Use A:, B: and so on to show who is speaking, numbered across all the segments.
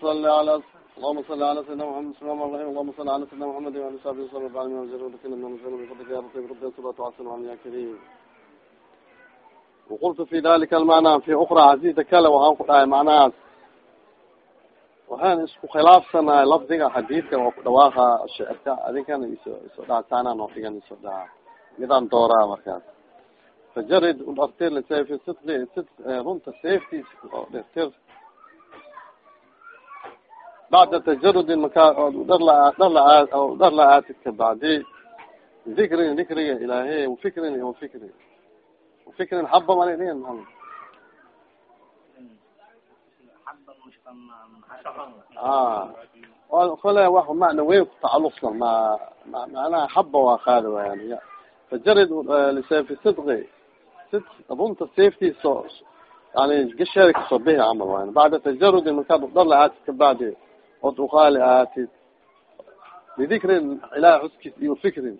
A: صل على اللهم صل على سيدنا محمد بسم الله الرحمن اللهم صل على سيدنا محمد وعلى اله وصحبه وسلم وعلى وجل وكل من نزل بفضلك يا رب رب الصلاة والسلام يا كريم وقلت في ذلك المعنى في أخرى عزيزة kale waxaan ku dhahay macnahaas waxaan isku khilaafsanahay lafdiga xadiidka oo ku dhawaaqa shicirka adinkana iso iso dhactaana noo dhigan iso dhaca midaan dooraa markaas fajarid udhaktir lisayfi sidqi sid runta safetis dhaktir bacda tajarudin makaa ood dharla dharla dharla aatid kabacdi dikrin dikriga ilaahay wafikrin wafikri wafikrin xaba mana dhihin maxamed a kole wax macna weyn ku tacaluqsan ma macnaha xaba waa qaadi waayaan fajarid lisayfi sidqi sid runta safetiso yani gasheeda ka soo bihi camal wayan bacda tajarudin markaad dharla aatid kabacdi od uqaali aatid lidikrin ilahay xuskiis iyo fikrin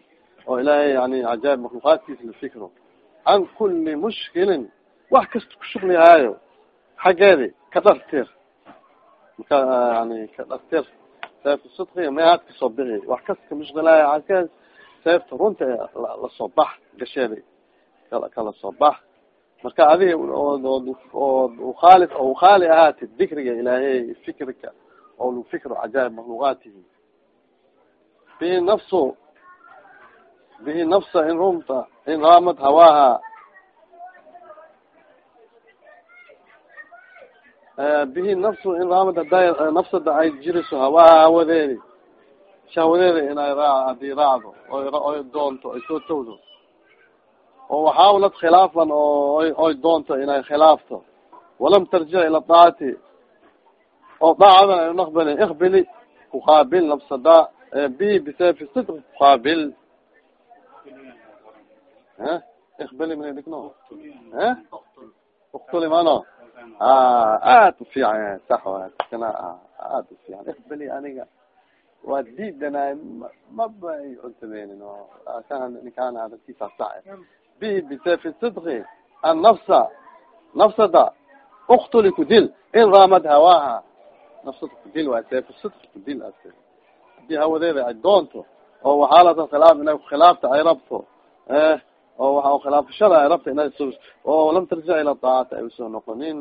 A: oo ilaahay yani cajaaib makluuqaadkiisa lafikro can kuli mushkilin wax kasta kushuglayaayo xaggeedi ka dhartir marka yani ka dhartir seefta sidqiga mayaad ka soo bixi wax kasta kala soo bax. Marka adiga ood ukaali oo ukhaali ahaatid dikriga ilaahay fikrika oo lu fikro cajaaib makluuqaatihi bihi nafsu bihi nafsa in rumta in raamad hawaaha. Bihi nafsu in raamad haday nafsada ay jiriso hawaaha hawadeedi shahwadeeda inay raa haddii raacdo oy doonto ay soo tawdo oo waxaawlad khilaafan oo oy doonto inay khilaafto. Walam tarjic ila daacati oo daacadan ay naqbali ikbili kuqaabil nafsada bi bisefi sidq kuqaabil. Ikbili mina dhigno uktuli mano aad ufiican sax kana aad ufiican ikbili aniga waa diidanaay maba ay cuntameynin ninkaan hadalkiisa sac bihi bisefi sidqi annafsa nafsada uktuli kudil in raamad hawaaha nafsada kudil waa seefu sidqi kudil haddii hawadeeda ay doonto oo waxaalata khilaaf inay khilaafta ay rabto oo waa khilaafashada ay rabta inay so oo lam tarjic ila daacata ay u soo noqonin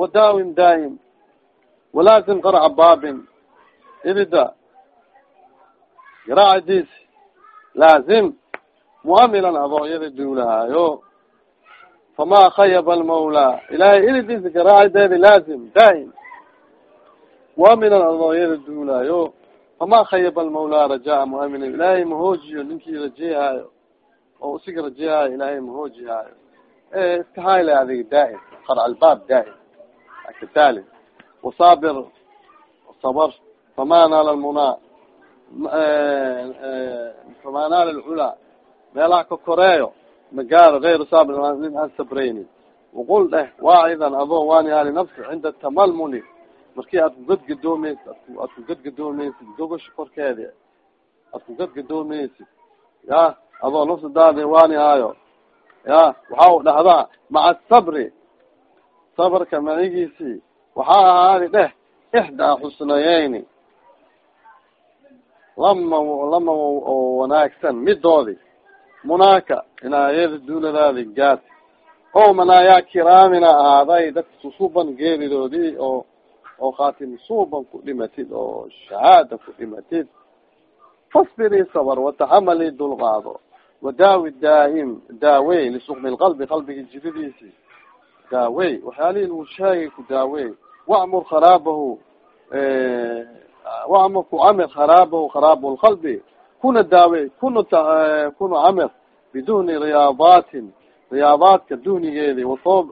A: wadaawim daa'im walaazim qarca baabin irida garaacadiis laazim muamilan adooyada duulahaayo fama khayaba almawlaa ilahay iridiisa garaacideedi laazim daa'im muamilan adooyada duulaayo fama khayaba almawlaa rajaa muaminan ilaahay mahoojiyo ninkii rajeyhaayo oo usiga rajeyhaayo ilaahay mahoojihaayo iska hayle adiga daa'im qarca albaab daa'im akatali wasaabir sabr fama naala lmunaa fama naala lculaa meelaha ka koreeyo magaaro saabir nin aan sabraynin. Waqul dheh waacidan adoo waani hali nafsi cinda tamalmuli markii aad ku gadgadoomaysid aad ku gadgadoomaysid gogosha korkeedi aad ku gadgadoomaysid ya adoo nafsadaadi waani haayo ya waxa u dhahdaa maca sabri. Sabrka macigiisi waxaa ahaadi dheh ixdaa xusnayeyni. Lama lama oo wanaagsan midoodi munaaka inaayada duuladaadi gaad. O manaayaa kiraamina ahaaday dadka susuban geeridoodii oo oo khaatim suuban ku dhimatid oo shahaada ku dhimatid. Fasbirii sabr wataxamali dulqaado wadaawi daa'im daawey lisukmi lqalbi qalbiga jiridiisi daawey waxyaalihi lagu sheegay ku daawey. Wacmur kharaabahu wacmur ku camir kharaabahu kharaab lqalbi kuna daawey kuna kuna camir biduni riyaadaatin riyaadaadka dunigeedi wathoob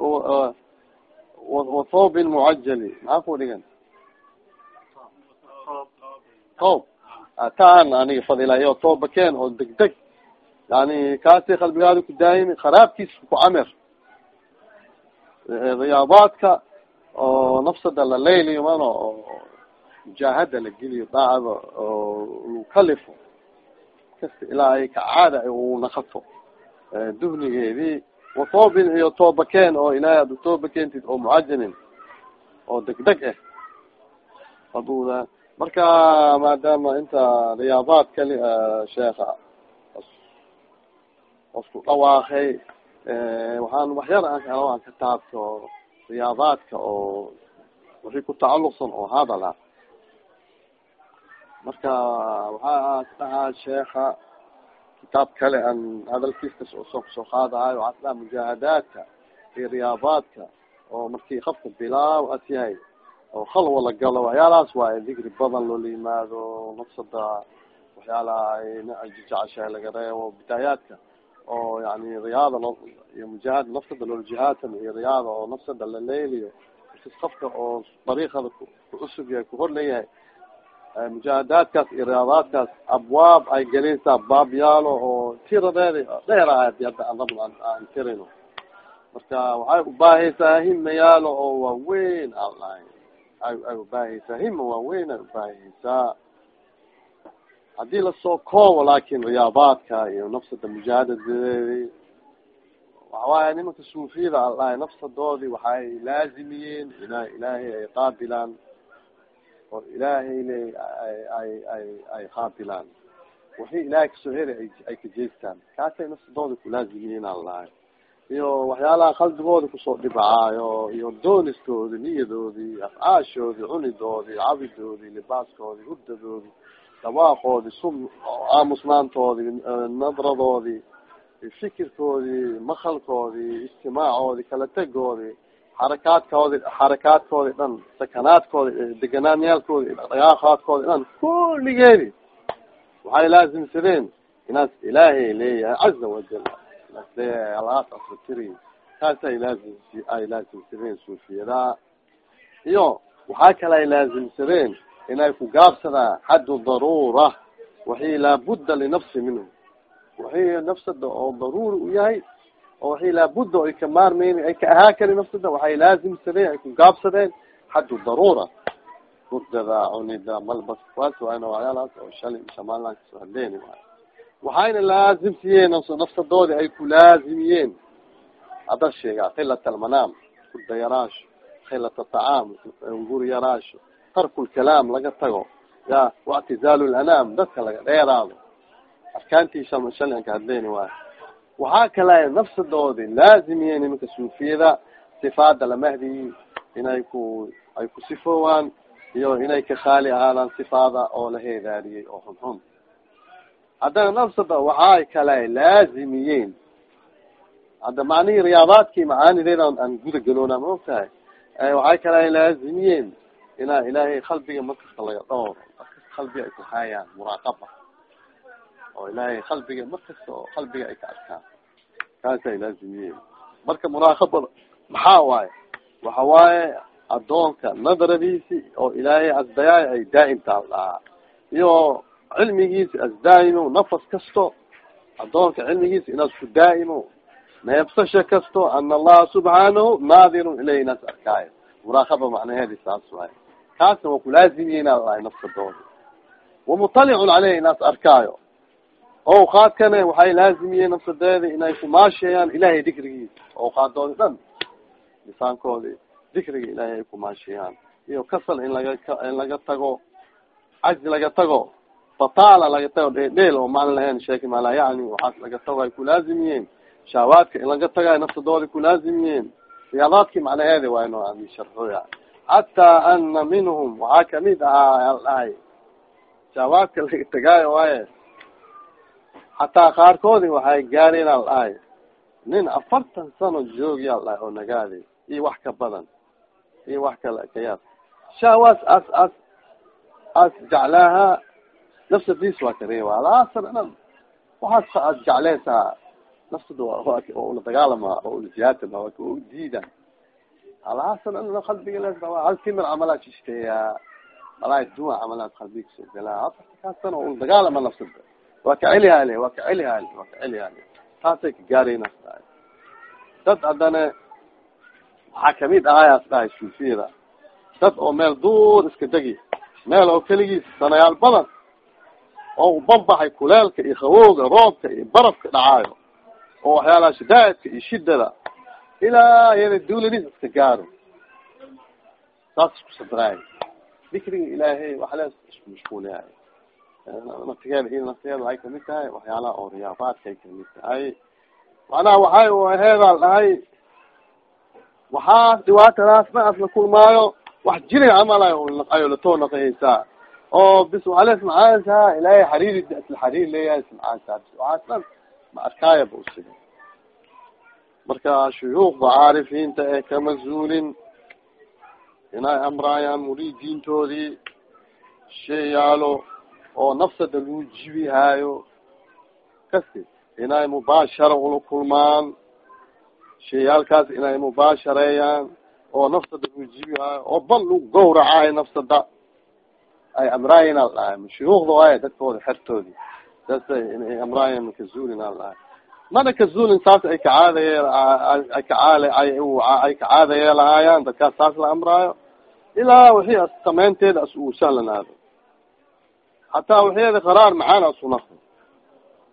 A: wathoobin mucajali maxaa ku dhigan toob taan aniga fadilayo toobakeen oo deg deg yani kaasi qalbigaadi ku daayimi kharaabkiisa ku camir riyaadaadka oo nafsada la layliyo mano oo mujaahada la geliyo daacada oo lagu kasta ilaa ay kacaada uu naqato duhnigeedii watobin iyo toobakeen oo ilahay ad utoobakeentid oo mucajamin oo degdeg ah abuda marka maadaama inta riyaabaad kali sheekha osku dhawaaqay waxaan waxyar aan ka taabto riyaabaadka oo wixii ku tacaluqsan oo hadala marka waxaa dhahaa sheekha kitaab kale aan hadalkiiska soo ku soo qaadahayo waxaa dhaha mujaahadaadka iyo riyaabaadka oo markii qafka bilaaw as yahay oo khalwa la galo waxyaalahaas waaye digri badan loola yimaado nafsada waxyaalaha ay jeceshahay laga reebo bidaayaadka oo yani riyaada iyo mujaahad nafsada loola jihaatan iyo riyaada oo nafsada la leeliyo markas qafka oo dariiqada kucusub yahay kuhor leeyahay mujaahadaadkaas iyo riyaadaadkaas abwaab ay gelinaysaa baab yaalo oo tiradeeda dheeraad hadda aan rabno aan tirino. Marka waxay ubaahaysaa hima yaalo oo waaweyn aan lahay ay ay ubaahaysaa hima waaweyn ay ubaahaysaa haddii la soo koobo laakin riyaabaadka iyo nafsada mujaahadadeedi waxawaaya nimanka suufiyada aan nafsadoodii waxay laazimiyeen ina ilaahay ay qaabilaan oo ilaahay le ay ay ay qaabilaan wixii ilaahay ka soo heli ay kajeestaan kaasay nafsadooda kulaazimiyiin aan lahay iyo waxyaalaha qalbigooda ku soo dhibcaayo iyo dooniskoodi niyadoodii afcaashoodii cunidoodii cabidoodii libaaskoodii hurdadoodii dhawaaqoodii sum aamusnaantoodii nadradoodii fikirkoodii makalkoodii istimaacoodii kala tegoodii xarakaadkoodi xarakaadkoodi dhan sakanaadkoodi deganaanyaalkoodi dhaqaaqaadkoodi dhan kulligeedi waxay laazimsadeen inaas ilaahay leeyahay caza wajal alaas asatiri kaas ay laazim ay laazimsadeen suufiyadaha iyo waxaa kale ay laazimsadeen inay ku gaabsadaan xaddu daruura waxii laabudda linafsi minhu. Waxii nafsada oo daruuri u yahay oo waxay laabudda ay ka maarmeyn ay ka ahaa kari nafsada waxay laazimsadeen ay ku gaabsadeen. Xaddu daruura hurdada cunida malbas kuwaas waana waxyaalahaas oo shalay shamaalan ka soo hadleeni waayo waxayna laazimsiyeen nafsadoodi ay ku laazimiyeen. Hadda sheegaa khilat almanaam hurda yaraasho khilat atacaam ngur yaraasho tarku lkalaam laga tago ya waictizaalu lanaam dadka laga dheeraado. Arkaantii shal shalay aan ka hadleeni waayo waxaa kale nafsadoodi laazimiyeen imanka suufiyada sifaada lamahdiyi inay ku ay ku sifoowaan iyo inay ka khaali ahaadaan sifaada oo la heedaariyey oo xunxun haddana nafsada waxay kale laazimiyeen. Hadda macnihii riyaadaadkii macaanideeda aan guda galoona ma og tahay waxay kale laazimiyeen inaa ilaahay qalbiga markasta laga dhowro markasta qalbiga ay ku haayaan muraaqaba. Oo ilaahay qalbiga markasta oo qalbiga ay ka arkaan kaasay laazimiyeen marka muraaqabada maxaa waaye? Waxa waaye adoonka nadaradiisi oo ilaahay asdayaay ay daa'imtaa dhahaa iyo cilmigiisi asdaa'imo nafas kasto adoonka cilmigiisa inaas ku daa'imo neebsasha kasto ana allaha subxaanahu naadirun ilay inaas arkaayo. Muraaqaba macnaheedi saas waaye. Kaasna waa kulaazimiyiina dhahay nafsadooda wamuطalicun caleyh inaas arkaayo awqaadkana waxay laazimiyeen nafsadeeda inay kumaasheeyaan ilahay dikrigiisa. Awqaadoodi dhan lisaankoodi dikriga ilaahay ay kumaashiyaan iyo kasal in laga in laga tago cajzi laga tago bataala laga tago dheel oo macna lahayn sheeki mala yani waxaas laga tago ay kulaazimiyeen shaawaadka in laga tago ay nafsadooda kulaazimiyeen riyaadaadkii macnaheedi waa ino aan sharxoya xataa ana minhum waxaa ka mid ahaa dhahay shaawaadka laga tagaayo waaye xataa qaarkoodi waxay gaareen al dhahay nin afartan sano joogi al dhahay oo nagaadi iyo wax ka badan iyo wax kale kayaab shaawaas as as as jeclaaha nafsadiis waa kareeba alaasan dhan. Waxaas as jecleysaa nafsada ula dagaalama oo ula jihaatama waa ka diida alaasan dhan qalbiga le hal timir camalaa jishteeya malaa dua camalaad qalbiga ka soo galaa. Afartankaas oo ula dagaalama nafsada waa ka celihaale waa ka celihaale waa ka celihaale taasay ka gaarayna dad haddana waxaa ka mid ahaayaas dhahay suufiyada dad oo meel duur iska degi meel oo keligiis sanayaal badan oo ubanbaxay kuleelka iyo qabowga roobka iyo barafka dhacaayo oo waxyaalaha shadaadka iyo shidada ilaa yana duuladis iska gaaro saas isku sabraay dikriga ilaahay waxle isku mashquuliyahay naftigeeda iyo naftigeeda waxay ka mid tahay waxyaalaha oo riyaabaadkay ka mid tahay. Macnaha waxay heedaal dhahay waxaas dhibaatadaas ma asla kulmaayo wax jiray camal ayo latoo naqihaysaa oo bis waxale ismacaansaa ilaahay xariiri isla xariir leeyahay ismacaansaa bis waxaas dhan ma arkaaya ba usiga marka shuyuukda caarifiinta ee kama zuulin inay amraayaan muridiintoodii shay yaalo oo nafsada lagu jibihaayo kasi inay mubaashara ula kulmaan shayaalkaas inay mubaashareeyaan oo nafsada lagu jibihaayo oo bal lagu gawracaayo nafsada ay amraayin al dhahay shuyuukda waay dadkooda xertoodi saasa inay amraayan makazuulin al dhahay mana kazuulin saas ay kacaadaye ay kacaal ay kacaadayee lahaayaan dadkaas saas la amraayo ilaa wixii samaynteeda as uu sahlanaado hataa waxeeda qaraar macaan asu naqdo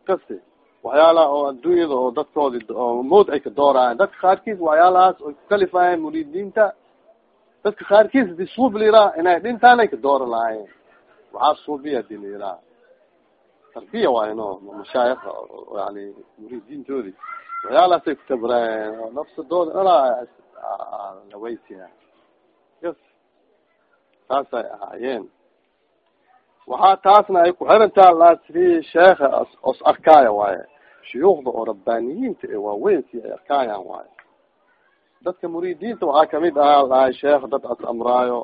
A: kasi waxyaalaha oo adduunyada oo dadkoodi oo mood ay ka dooraayan dadka qaarkiis waxyaalahaas oy kukalifaayan muridiinta dadka qaarkiis di suub liraa inay dhintaan ay ka doora lahaayeen waxaa suubiya di liraa tarbiya waayo no mashaayikha yani muridiintoodi waxyaalahaasay kutabraayen nafsadooda alaa lawaysiya yes. Saasay ahaayeen waxaa taasna ay kuxirantaa lasri sheekha os arkaaya waaye shuyuukda oo rabbaaniyiinta ee waaweynsi ay arkaayaan waaye dadka muridiinta waxaa ka mid ahaa lahay sheekh dad as amraayo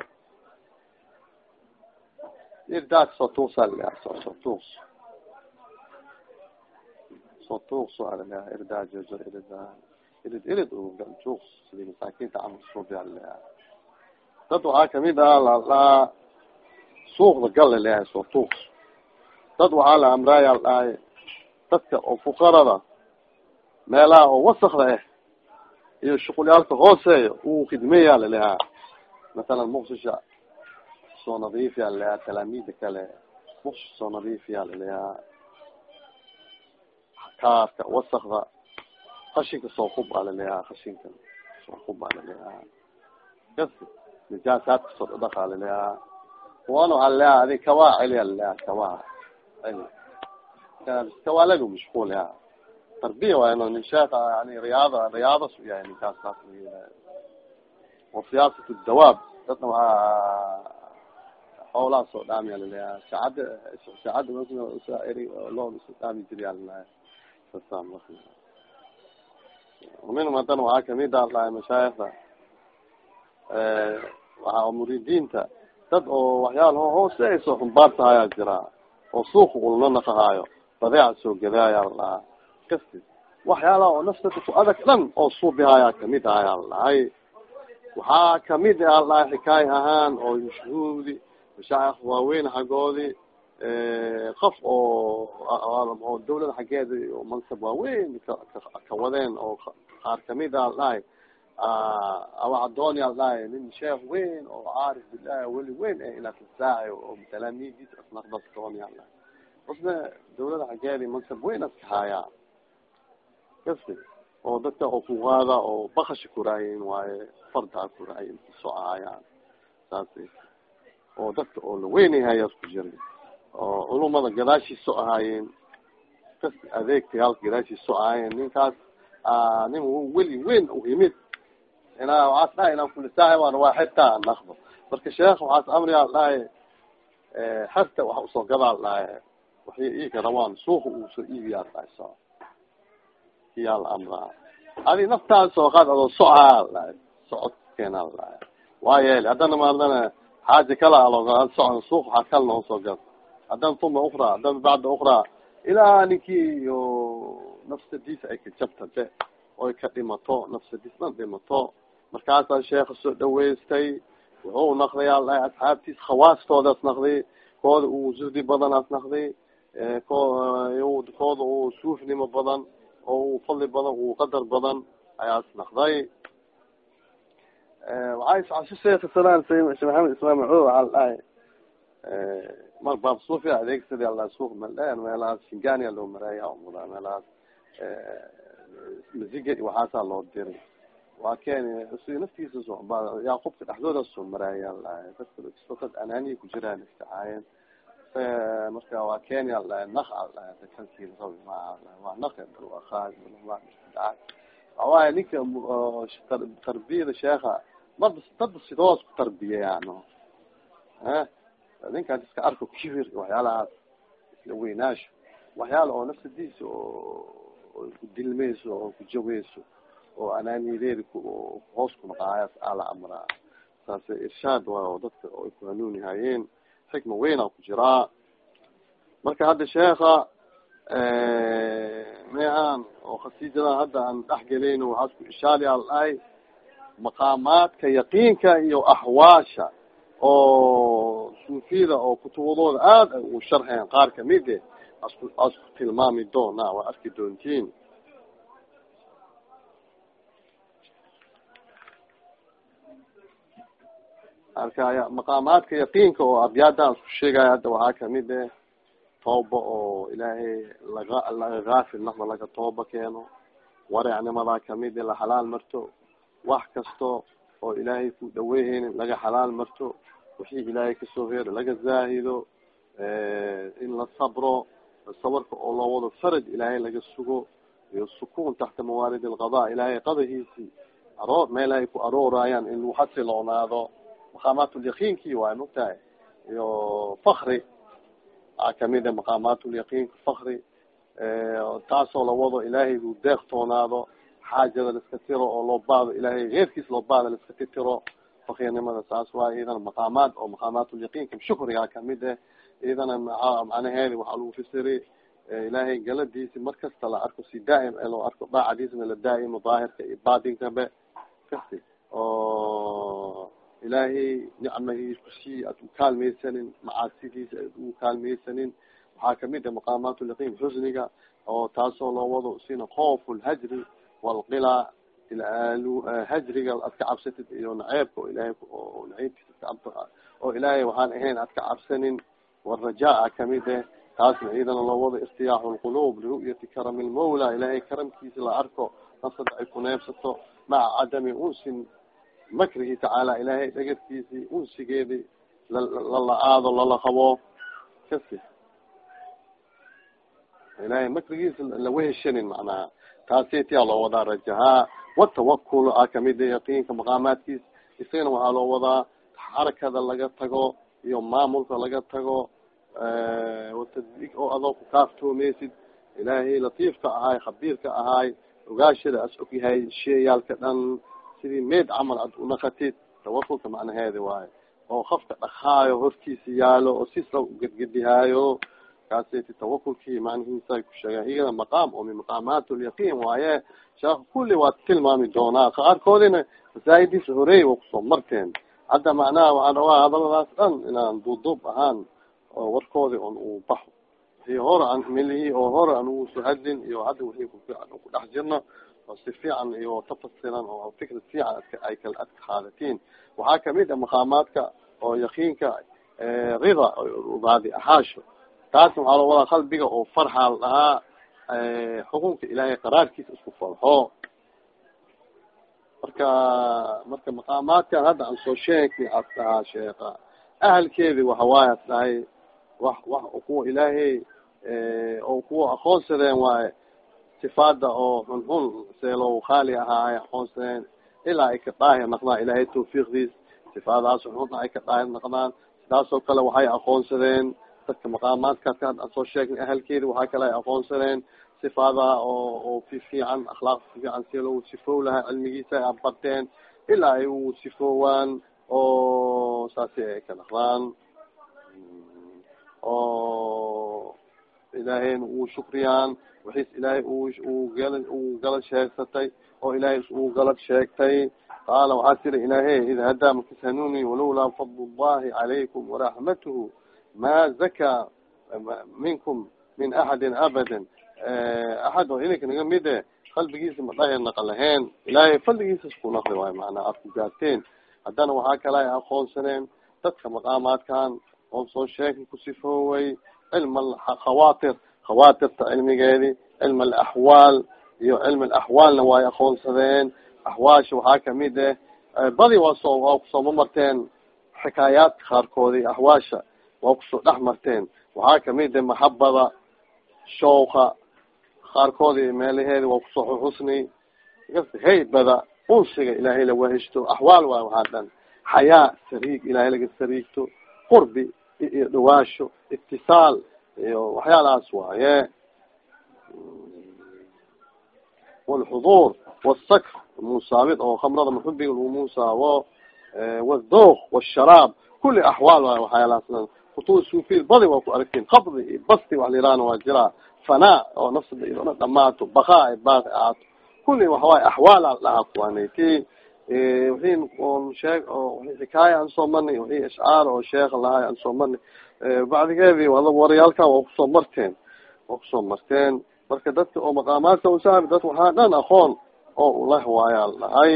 A: irdaak sotuusa la sotuus sotuuso ala irdaa jojo irda irid irid tuuks sidi masaakinta camal suubi ala dad waxaa ka mid ahaa lalaa suuqda galla soo tuuks dad waxaa la amraaya dhahay dadka oo fuqarada meelaha oo wasakda ah iyo shuqulyaalka hooseeya uu khidmeeya lalehaa masalan muqsisha soo nadiifiya lalehaa talaamida kale muqsisha soo nadiifiya lalehaa kaarka wasakda qashinka soo qub a lalehaa qashinka soo qub a lalehaa kas nijaasaadka soo dhadhaqa lalehaa kuwano alea adi kawa celi alea kawa celi kawa lagu mashquul ya tarbiya waay no nin sheeka yani riyaada riyaadas u yahay ninkaas saas wa siyaasat dawaab dadna waa xoolaha soo dhaamiya laleeya saacada saacada eri loo soo dhaami jiriya laleeya sasa minhum hadan waxaa ka mid a lahay mashaayikda waxa muridiinta dad oo waxyaal hoose ay soo xumbaartahayaa jiraa oo suuqa ulna naqahaayo. Badeeca soo gadaayaa la dhahaa kasi waxyaalaha oo nafsada ku adag dhan oo suubihayaa ka mid ahayaa la dhahay waxaa ka mid a ladhahay xikaay ahaan oo mashhuudi mashaayikh waaweyn xaggoodi qof oo oo dawlada xaggeeda mansab waaweyn ka wadeen oo qaar ka mid a ladhahay awa adooni al dhahay nin sheekh weyn oo caarif bilahi weli weyn e inaad kasaaciyo oo talaamidiis asnaqdas kawan ya dhahay usna dawlada xaggeedi mansab weyn aska haayaa kasi oo dadka oo kugaada oo bakasha kuraayin waaye fardaa kuraayin ku soo ahaayaan saas oo dadka oo laweynayhaya isku jira oo culumada gadaashiiso ahaayeen kas adeegtayaalka gadaashiiso ahaayeen ninkaas nin weli weyn u imid inaa waxaas dhahay inaan kulisaahay waan waa xerta naqdo. Marka sheekh waxaas amriyaa dhahay xerta waxa u soo gadaa dhahay waxay iika rabaan suuqa uu soo iibiyaa dhahay so. Iyaa la amraa adi naftaada soo qaad adoo socahaa dhahay socod keenaa dhahay waa yeeli haddana maadana xaaja kala aloo socon suuq waxaa kala noo soo gad. Haddana tuma ukra haddana bacda ukra ilaa ninkii iyo nafsadiisa ay ka jabta de oy ka dhimato nafsadiis dhan dhimato markaasaa sheekha soo dhaweystay wuxuu naqdayaa dhahay asxaabtiis khawaastoodaas naqday kooda uu zuhdi badanaas naqday ko kooda uu suufnimo badan. Oo uu fadli badan uu qadar badan ayaas naqday waxaa sheekh salaan sheekh maxamed ismail macuud waxaa la dhahay mar baab suufia adeegsadi ala suuq maldheer meelahaas shingania loo maraaya muda meelahaas masiga waxaasaa loo diray waa ken si naftiisa yaaqubka dhexdooda soo maraaya dadka dad anaaniya ku jiraan iskacaayeen marka waa kenya nak kanki waa nak waay ninka tarbiyada sheeka mada dada sidoos ku tarbiyayaan ninkaan iska arko kibir waxyaalahaas isla weynaasho waxyaala oo nafsadiisa oo kudilmeyso oo kujaweyso oo anaaniyadeedi hoos kunaqaayas ala amraa. Saas irshaad waay oo dadka ay ku hanuunihayeen xikma weyna ku jiraa. Marka hadda sheeka meahaan oo khasiijadan hadda aan dhexgelayn waxaa isku ishaali maqaamaadka yaqiinka iyo axwaasha oo suufiyada oo kutubadooda aada ay u sharxeen qaar ka mid e asku asku tilmaami doona waa arki doontiin marka maqaamaadka yaqiinka oo abyaadan isku sheegaya hadda waxaa ka mid e tooba oo ilaahay laga laga gaafil naqda laga tooba keeno wareecnimadaa ka mid e la xalaal marto wax kasto oo ilaahay ku dhaweyhaynin laga xalaal marto wixii ilaahay ka soo reero laga zaahido in la sabro sabarka oo loo wado faraj ilaahay laga sugo iyo sukuun taxta mawaalid alqada ilaahay qadahiisi aroor meel ay ku aroorayaan in lagu xasiloonaado maqaamaatulyaqiinki waay mogtahay iyo fakri a ka mid maqaamaatulyaqiinka fakri taasoo lawado ilaahay lu deeqtoonaado xaajada laiska tiro oo loo baado ilaahay keyrkiis loo baado laiska titiro fakirnimada saas waay idana maqaamaad oo maqaamaatulyaqiinka shukriga ka mid eh idana macnaheedi waxaa lagu fasiri ilaahay galadiisi markasta la arko si daaim loo arko daacadiisna la daaimo daahirka iyo batinkabe kasi oo ilaahay nicmahiis ku sii ad ukaalmaysanin macaasidiisa ad u kaalmaysanin waxaa ka mid ah maqaamaatulyaqiin xusniga oo taasoo loo wado sina koof lhajri walqila hajriga ad ka cabsatid iyo naceebka oo ilahay oo naceybkiisa oo ilaahay waxaan ahayn ad ka cabsanin warajaaa ka mid eh taasna ciidana loo wado irtiyaaxu lqulub liru'yati karami lmawla ilaahay karamkiisa la arko nafsada ay ku neebsato maca cadami unsin makrihi tacaala ilaahay dhagarkiisi unsigeedi lala-aado lala qabo kasi ilahay makrigiisa laweheshanin macnaha taasetiyaa loo wadaa rajahaa watawakul a ka mid yaqiinka maqaamaadkiisa isagana waxaa loo wadaa xarakada laga tago iyo maamulka laga tago watadbiig oo adoo ku kaaftoomaysid ilaahay latiifka ahaay khabiirka ahaay ogaashada as ogyahay sheeyaalka dhan sidii meed camal ad unaqatid tawakulka macnaheedi waayo oo qafka dhakaayo hortiisa yaalo oo sisa ugedgedihaayo kaaseti tawakulkii macnihiisa ku sheegaan iyada maqaam oo min maqaamaat lyaqiin waaye sheekh kulli waa tilmaami doonaa. Qaarkoodina masaajidiisa horeey waa ku soo marteen. Hadda macnaha waxaan rabaa hadaladaas dhan inaan duuduub ahaan oo warkoodi on uu baxo wixii hore an milihii oo hore an ugu soo hadlin iyo hadda wixii kufiican ku dhex jirno oo si fiican iyo tafasilan oo fikra fiican ay kala adka qaadatiin waxaa ka mid a maqaamaadka oo yaqiinka rida raadi ahaasho taasna waxaa loo wadaa qalbiga oo farxa la dhahaa xukunka ilaahay qaraarkiisa isku farxo marka marka maqaamaadkan hadda aan soo sheegni as dhahaa sheeka ahalkeedi waxawaay as dhahay wax wax kuwa ilaahay oo kuwa aqoonsadeen waaye sifaada oo xunxun seelow khaali ahaa ay aqoonsadeen ilaa ay ka daahir naqdaan ilaahay tawfiiqdiis sifaadahaas xunxun ay ka daahir naqdaan sidaasoo kale waxay aqoonsadeen dadka maqaamaadkaas ka aan soo sheegnay ahalkeedi waxaa kale ay aqoonsadeen sifaadaha oo oo fi fiican akhlaaq fi fiican si loo sifoow lahaa cilmigiisa ay barteen ilaa ay u sifoowaan oo saasi ay ka naqdaan. Oo ilaahayna uu shukriyaan wixiis ilaahay uu galad sheegsatay oo ilaahay uu galad sheegtay qaala waxaa tiri ilaahay id hadaa makis hanuuni walowlaa fadl llahi calaykum waraxmatuhu ma zakaa minkum min axadin abadan. Axad oo idinka naga mid e qalbigiisa ma dhahir naqa lahayn. Ilaahay fadligiisa isku naqli waayo macnaa aad ku gaarteen. Haddana waxaa kale ay aqoonsaneen dadka maqaamaadkan oo soo sheegay ku sifooway cilm khawaatir khawaatirta cilmigeedi cilm alaxwaal iyo cilmi axwaalna way aqoonsadeen. Axwaasha waxaa ka mid eh badi waa soo waa kusooma marteen xikaayaadka qaarkoodi axwaasha waa ku soo dhex marteen. Waxaa ka mid eh maxabada shawka qaarkoodi meelaheedi waa ku soo xuxusni haybada unsiga ilaahay la waheshto axwaal waay waxaa dhan. Xayaa sariig ilaahay laga sariigto. Qurbi iyo dhawaasho itisaal iyo waxyaalahaas waaye walxuduur wasakr musaabid oo khamrada muxubiga lagu muusaawo waldooq washaraab kuli axwaal waay waxyaalahaas kutuba suufiya badi waa ku aragtiin qabdi iyo basti wax layihahna waa jiraa fanaa oo nafsada iyadona dhamaato bakaa ay baaqi ahaato kuli waxawaay axwaal al dhahaa kuwaanati wixii on sheeg oo xikaaya aan soo marnay wixii ishcaar oo sheekha lahay aan soo marnay bacdigeedi ada warayaalka waa ku soo marteen waa ku soo marteen. Marka dadka oo maqaamaadka usaabi dad waxaa dhan aqoon oo ulah waayaa dhahay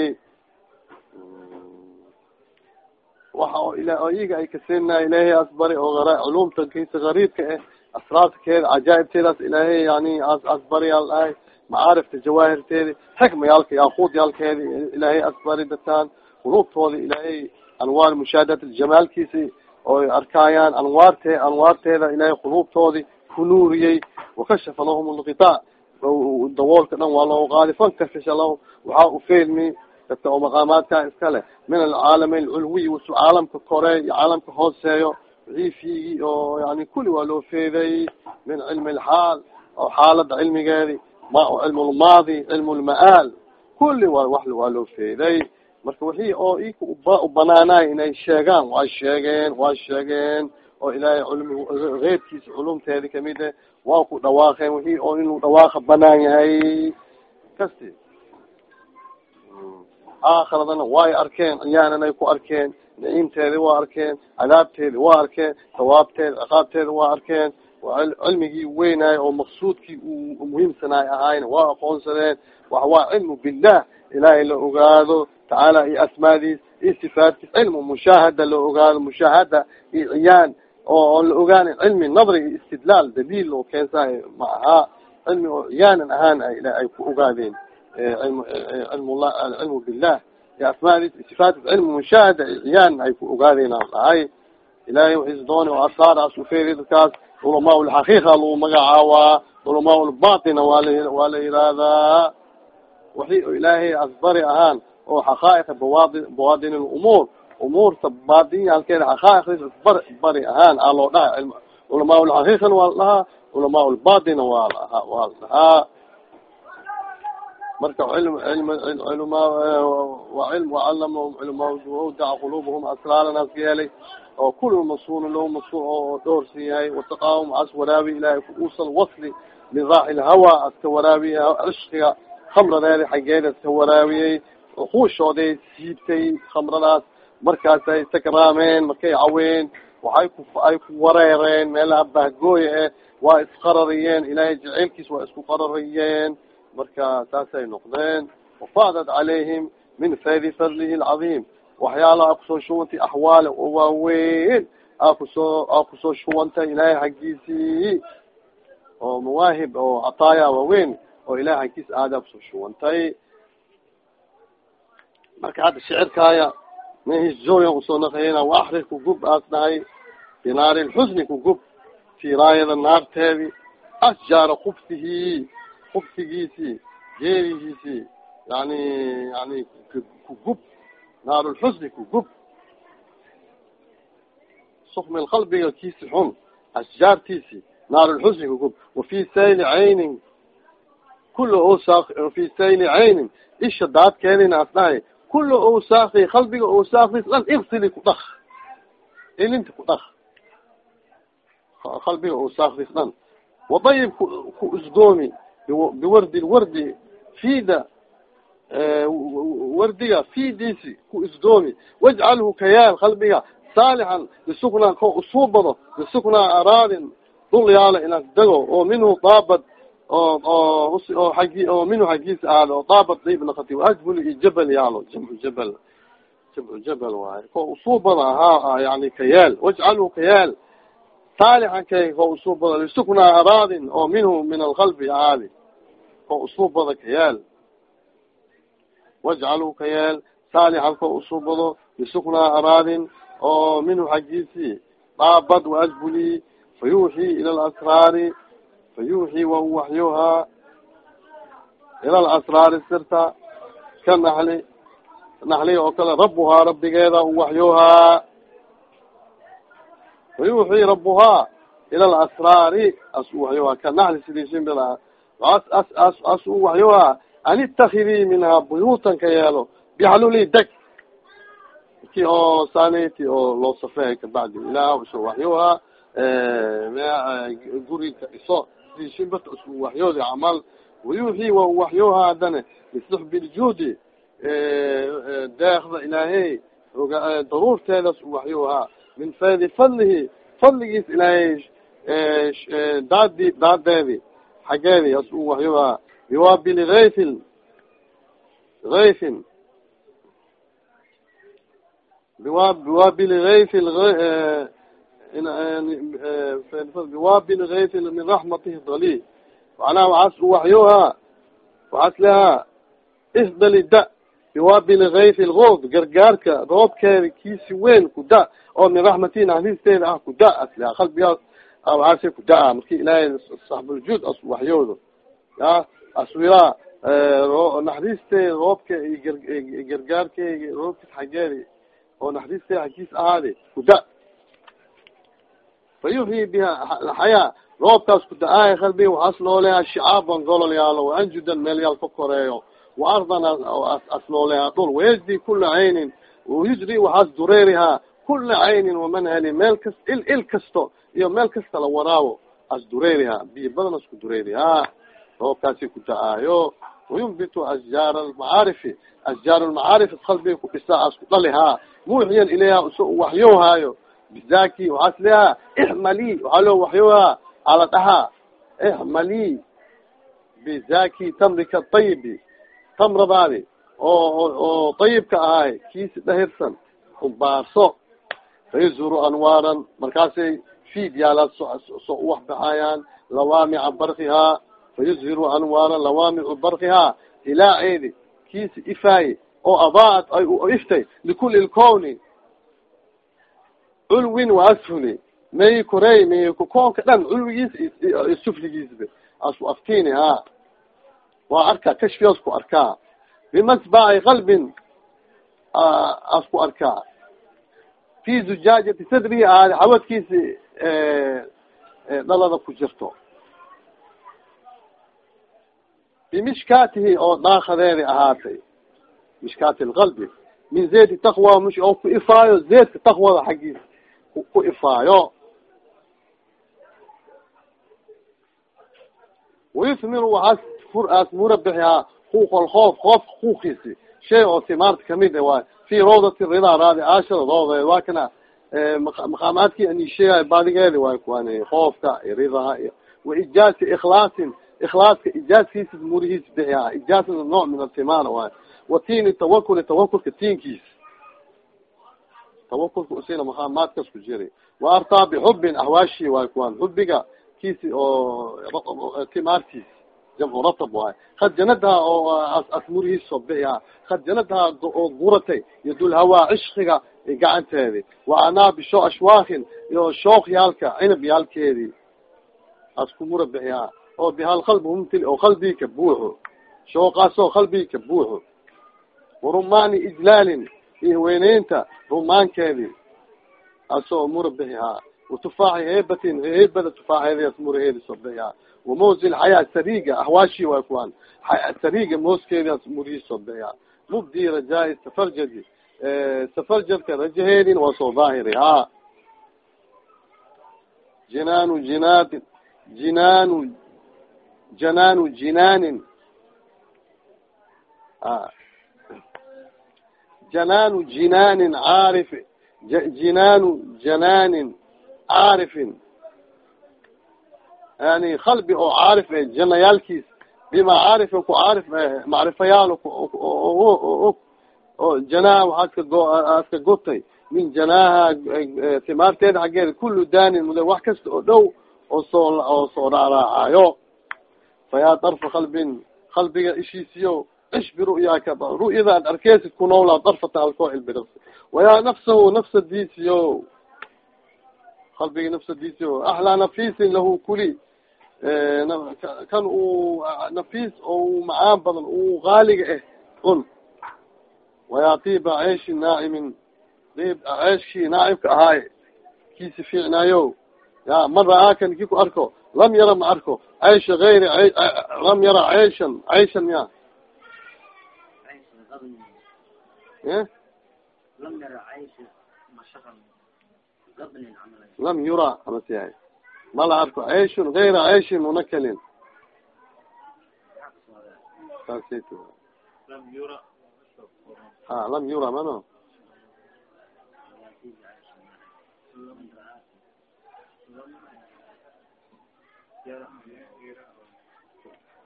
A: waxa oo ila iyaga ay kasinaa ilaahay asbari oo ara culumta kaysa gariibka eh asraarkeeda cajaaibteedaas ilaahay yani asbari al dhahay macaarifta jawaahirteedi xikmayaalka yaakuudyaalkeedi ilaahay asbari dataan qulubtooda ilaahay anwaar mushaahadat oo arkaayaan anwaarte anwaarteeda ilaahay qulubtoodi ku nuuriyey. Wakashafa lahum lkitaa dawoolka dhan waa loo qaadi. Fankafisha lahum waxaa ufeelmi dadka oo maqaamaadka iskale min alcaalami alculwiy wasu caalamka kore iyo caalamka hooseeyo. Wixii fiigi oo yani kuli waa loo feeday. Min cilmi alxaal oo xaalada cilmigeedi ma cilm lmaadi cilm lma'aal kuli wa wa waa loo feeday marka wixii oo ika ubanaanaay inay sheegaan waa sheegeen waa sheegeen oo ilaahay culmi eybkiisa culumteedi ka mid e waa ku dhawaaqeen wixii oo inuu dhawaaqa banaan yahay. Kasti. Aakhiradana way arkeen ciyaanan ku arkeen naciimteedi waa arkeen cadaabteedi waa arkeen sawaabteed ciqaabteeda waa arkeen cilmigii weynaay oo maqsuudkii uu muhiimsanaay ahayna waa aqoonsadeen waxawaa cilmu billah ilaahay la ogaado tacaala iyo asmaadiis iyo sifaatkiis cilmu mushaahada la ogaado mushaahada iyo ciyaan oo la ogaana cilmi nadri iyo istidlaal daliil oo keensaay ma aha cilmi oo ciyaanan ahaan ay ku ogaadeen cilmu billah iyo asmaadiis sifaatkiis cilmu mushaahada ciyaan ay ku ogaadeen aan dhahay ilahay waxiis dooni oo asaaraas ufeeri dadkaas culamaa lxaqiiqa lagu magacaawaa culamaa lbatina waala waa la yihahdaa waxi ilaahay asbari ahaan oo xaqaa'iqa bawaadi bawaadin lumuur umuurta baadinyaalkeeda xaqaa'iqdiis asbar bari ahaan aa loo dhaha culamaa lxaqiiqana waa la dhahaa culamaa lbatina waa la waa la dhahaa. Marka cilm cilm culama waa cilm wacallamahum culamaa wadaca qulubuhum asraaranaas yeelay oo kul masuul lo masuul oo dhoorsan yahay wataqaawum as waraabi ilahay usal wasli liraaci lhawa aska waraabiye cishqiga khamradeeda xaggeeda aska waraabiyey kuushooday siibtay khamradaas. Markaasay sakraameen markay caween waxay ku ay ku wareereen meelaha bahgooya eh waa isqarariyeen ilaahay jaceylkiis waa isku qarariyeen. Marka saasay noqdeen wafaadat calayhim min faydi fadlihi alcadiim waxyaalaha ku soo shuwantay axwaale oo waaweyn aa ku soo aa ku soo shuwantay ilaahay xaggiisii oo mawaahib oo cataaya waaweyn oo ilahay xaggiis aadaa ku soo shuwantay marka hadda shicirkaaya mahijooya u soo naqayena waaxrir kugub aas dhahay fi naari lxusni kugub tiraayada naarteedi asjaara kubtihi kubtigiisi geerihiisi yani yani kugub naar lxusni kugub sukmi qalbiga kiisi xun asjaartiisi naar lxusni kugub wafi sayli caynin kula osa fi sayli caynin isha daadkeedina as dhahay kula osaaki qalbiga osaakdiis dhan iksili ku dhak ilinta ku dhak qalbiga osaakdiis dhan wadayib ku isdoomi biwardi lwardi fida wardiga fidiisi ku isdoomi wajcalhu kayaal qalbiga saalixan lisuknaa ko usuubado lisuknaa araadin dhul yaalo inaas dego oo minhu daabad oo oo oo agi oo minhu xaggiisa aado oo daabad dayb naqati ajbul iyo jabal yaalo jamcu jabal jamcu jabal waayo ko usuubada ahaa yani kayaal wajcalhu kayaal saalixan kay ko usuubado lisuknaa araadin oo minhu min alqalbi aadi koo usuubada ka yeel wajcalu ka yeel saalixan koo usuubado bisuknaa araadin oo minhu xaggiisi dhaabad waajbuli fayuuxii ila lasraari fayuuxii wa u waxyuhaa ila lasraari sirta ka naxli naxli oo kale rabuhaa rabbigeeda u waxyuhaa fayuuxii rabuhaa ila lasraari as u waxyuhaa ka naxli sidii shimbir as as as as u waxyuhaa an itakidii minhaa buyuutan ka yeelo bixaluli deg ki oo sanati oo loo safeey kabacdi ilaah isu waxyuhaa guri ka dhiso sidii shimbirta isku waxyoodi camal wayuuxii wa waxyuhaa hadane bisuxbi ljuudi deekda ilaahey daruurteedas u waxyuhaa min faydi fadlihi fadligiis ilaahay daadi daadeedi xageedi as u waxyuhaa biwabili hayfin hayfin biwabili hayfi biwabili hayfi min raxmatihi dali macnaha waxaas u waxyuhaa waxaas lehaa isdali da biwabili hayfi lgood gargaarka roobkeeda kiisi weyn ku da oo min raxmatihi naxariisteeda ah ku da as leha qalbigaas waxaase ku da'a marki ilaahay saxbuljuud as waxyoodo ya aswiraa naxariisteeda roobka iyo gargaarkeega roobkis xageedi oo naxariisteeda xagkiis ahaade ku da fa yuxyi biha xayaa roobkaas ku da'aaya qalbi waxaas nooleha shicaaban golol yaalo waanjudan meel yaal ka koreeyo wa ardan as nooleha dhul wayajdi kula caynin yujri waxaas dureerihaa kula caynin wamanhali meel kas il il kasto iyo meel kasta la waraawo as dureerihaa biyo badan asku dureerihaa roobkaasi ku da'aayo wayumbitu ashjaar almacaarifi ashjaar lmacaarif qalbiga ku dhisaa asku dhalihaa muuxiyan ilayha uso waxyowhaayo bizaki waxaas leeha ixmali waxaa loo waxyowhaa ala dhahaa ixmali bizaki tamrika tayibi tamradaadi oo oo tayibka ahay kiisi dhahirsan umbaarso fayazuru anwaaran markaasay fiid yaalaad so uwax baxaayaan lawaamica barkihaa fayuzhiru anwaaran lawaamicu barkihaa ilaa eedi kiisi ifaaye oo abaaat ay iftay likuli lkowni culwin waasfuli may korey may koonka dhan culwigiis sufligiisba aftini ha waa arkaa kashfiyaas ku arkaa bimasbaci qalbin asku arkaa fi zujaajati sadrihi ahaade xawadkiisi dhalada ku jirto bimishkaatihi oo daakadeedi ahaatay mishkaati lqalbi min zaydi taqwa mush oo ku ifaayo zaydka taqwada xaggiis ku ifaayo wayuthmiru waxaas fur-aas murabixihaa kuuqol koof koofka kuukiisi shay oo timaarta ka mid a waay fi rawdati ridaa raadi aashada doodeed waa kana maqaamaadkii anisheegayo baadigeedi waay kuwan koofka ridaha iyo waijaasi ikhlaasin ikhlaaska ijaaskiisa murihiis bixihaa ijaasna nooc min altimaana waay watini tawakuli tawakulka tiinkiis tawakulka usina maqaamaadkas ku jiri wa artaa bixubin ahwaashi waay kuwan xubiga kiisi oo timaartiis jamcu ratab waay kad janadaha oo asmurihiis soo bixihaa kad janadaha oo guratay yadul hawaa cishqiga gacanteedi wa anaabi sho ashwaakin iyo shook yaalka cinab yaalkeedii asku mura bixihaa oo bihal qalbi humtil oo qalbii ka buuxo shooqaasoo qalbii ka buuxo warumaani ijlaalin iyo weyneynta rumaankeedii asoo mura bixihaa watufaaxi heebatin heebada tufaaxeedi muraheedi soo bixihaa wamawsil xayaa sariga ahwaashi waa kuwaan sariga mooskeedi murihii soo bixihaa mubdi rajaa safarjadi safarjadka rajaheedin waa soo daahiri ha jinaanu jinaadin jinaanu janaanu jinaanin janaanu jinaanin caarif jinaanu janaanin caarifin yani qalbi oo caarif e janayaalkiis bimacaarifin ku caarif macrifayaal oo janaaha waxaad ka go aad gotay min janaaha timaarteeda xaggeeda kulu daanin muda wax kasta oo dhow oo soo oo soo raaraacayo fayaa darfa qalbin qalbiga ishiisiyo ish biru'yaaka ru'yada ad arkeysid ku noolaa darfata halkoo ilbiriqsi wayaa nafsahu nafsadiisiyo qalbiga nafsadiisiyo axlaa nafiisin lahu kuli kan uu nafiis oo macaan badan uu qaaliga ah un wayaa tiiba ceeshi naacimin dib ceeshkii naacibka ahaay kiisi fiicnaayo ya man ra'aakan ku arko lam yara ma arko ceysha ayri lam yara ceyshan ceyshan ya lam yura amas yahay mala arko ceyshun gayra ceyshin munakalin ha lam yura mano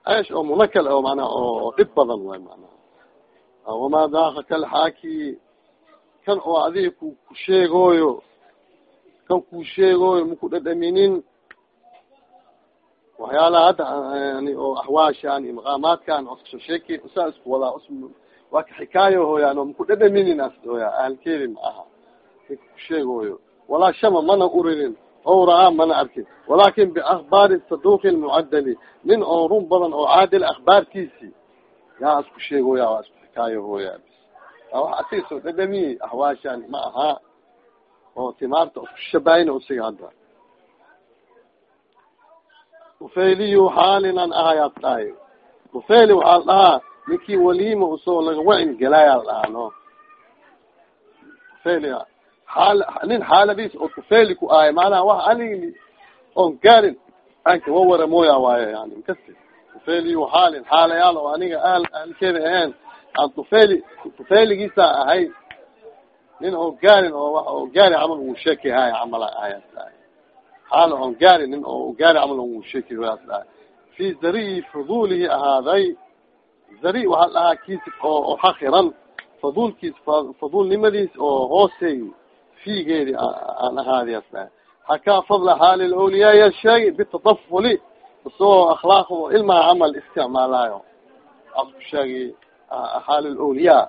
A: ceesh oo munakal oo manaa oo dhib badan way manaa wamaa daaka kalxaaki kan oo adiga ku ku sheegooyo kan ku sheegooyo maku dhadhaminin waxyaalaha hadda yani oo axwaashan iyo maqaamaadkan oskasoo sheeki saa isku wadaa waa ka xikaayo hooyaan oo maku dhadhaminin as hooya ahalkeedi ma aha ninka ku sheegooyo mana uririn o ra'aa mana arkin walakin biakbaari saduuqi mucadali nin oo run badan oo caadil akhbaartiisi yaa isku sheegooya waa isku xikaayo hooya wax asiga soo dhadhamiye axwaashan ma aha oo timaarta isku shabaayna usiga hadda ufayliyu xaalinan ahayaad dhahay ufayli waxaa la dhahaa ninkii waliima u soo laga wacin galaayaa la dhahaa no ufayli xaal nin xaaladiis oo ufayli ku ahay macnaha wax anigi oon gaarin anka wawara mooya waayo yani makasti ufayliyu xaalin xaalayaal oo aniga ahl ahalkeeda ahayn aan tufayli tufayligiisa ahay nin oo gaarin oo wa oo gaari camal uu sheeki haay camal ahayaas dhahay xaal oon gaari nin oo gaari camal uu sheeki wayaas dhahay fi zariyi fudulihi ahaaday zari waxaa dhahaa kiis oo xakiran fadulkiis fadulnimadiis oo hoosey figeedi aan ahaadiyaas dhahay hakaa fadla xaali lawliyaaya sheegi bitadafuli isagoo akhlaaqdo ilmaa camal isticmaalayo asku sheegi xaali lawliyaa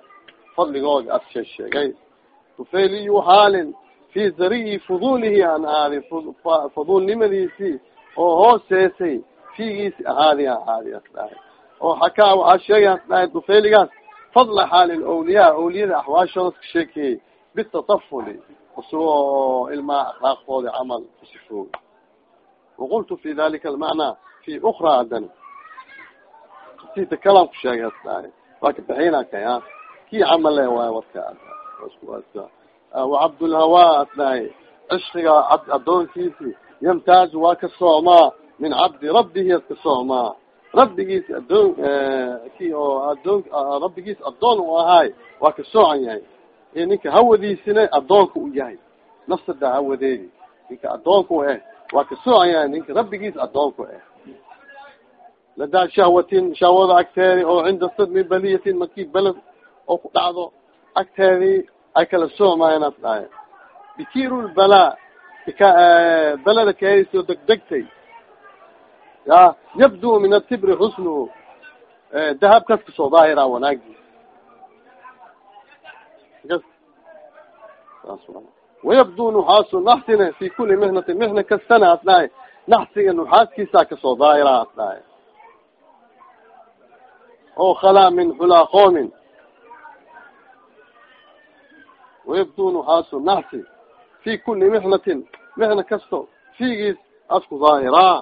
A: fadligooda as shee sheegay tufayliyu xaalin fi zariyi fudulihi aan ahaadi fadulnimadiisi oo hooseesay figiisi ahaadi ahaadiyaas dhahay oo hakaa waxaa sheegayaas dhahay tufayligaas fadla xaali lawliyaa awliyada axwaashooda ka sheekeeyey bitatafuli isagoo ilmaa akhlaaqooda camal kusifooy waqultu fi dalika almacnaa fi ukra hadan sita kalaan ku sheegay as dhahay waa ka baxina kaya kii camale waay warka wacabdulhawaa as dhahay cishqiga adoonkiisi yamtaazu waa ka socmaa min cabdi rabbihi ka socmaa rabbigiis adoon ki oo adoon rabbigiis adoon u ahaay waa ka soocan yahay ninka hawadiisina adoonka u yahay. Nafsada hawadeedi. Ninka adoonka u eh waa ka soocan yahay ninka rabbigiis adoonka eh. Ladaa shahwatin shahwada agteedi oo cinda sadmi baliyatin markii beled oo ku dhacdo agteedii ay kala soomaayan as dhahay bikiru lbalaa beleda keedisoo degdegtay. Ya yabdu min atibri xusnuhu dahabkas ka soo daahira wanaagiis wayabdu nuxaasu naxsina fi kuli mihnatin mihna kastana as dhahay naxsiga nuxaaskiisa ka soo daahira as dhahay oo khalaa min xulaa qoomin wayabdu nuxaasu naxsi fi kuli mihnatin mihna kasto figiis asku daahiraa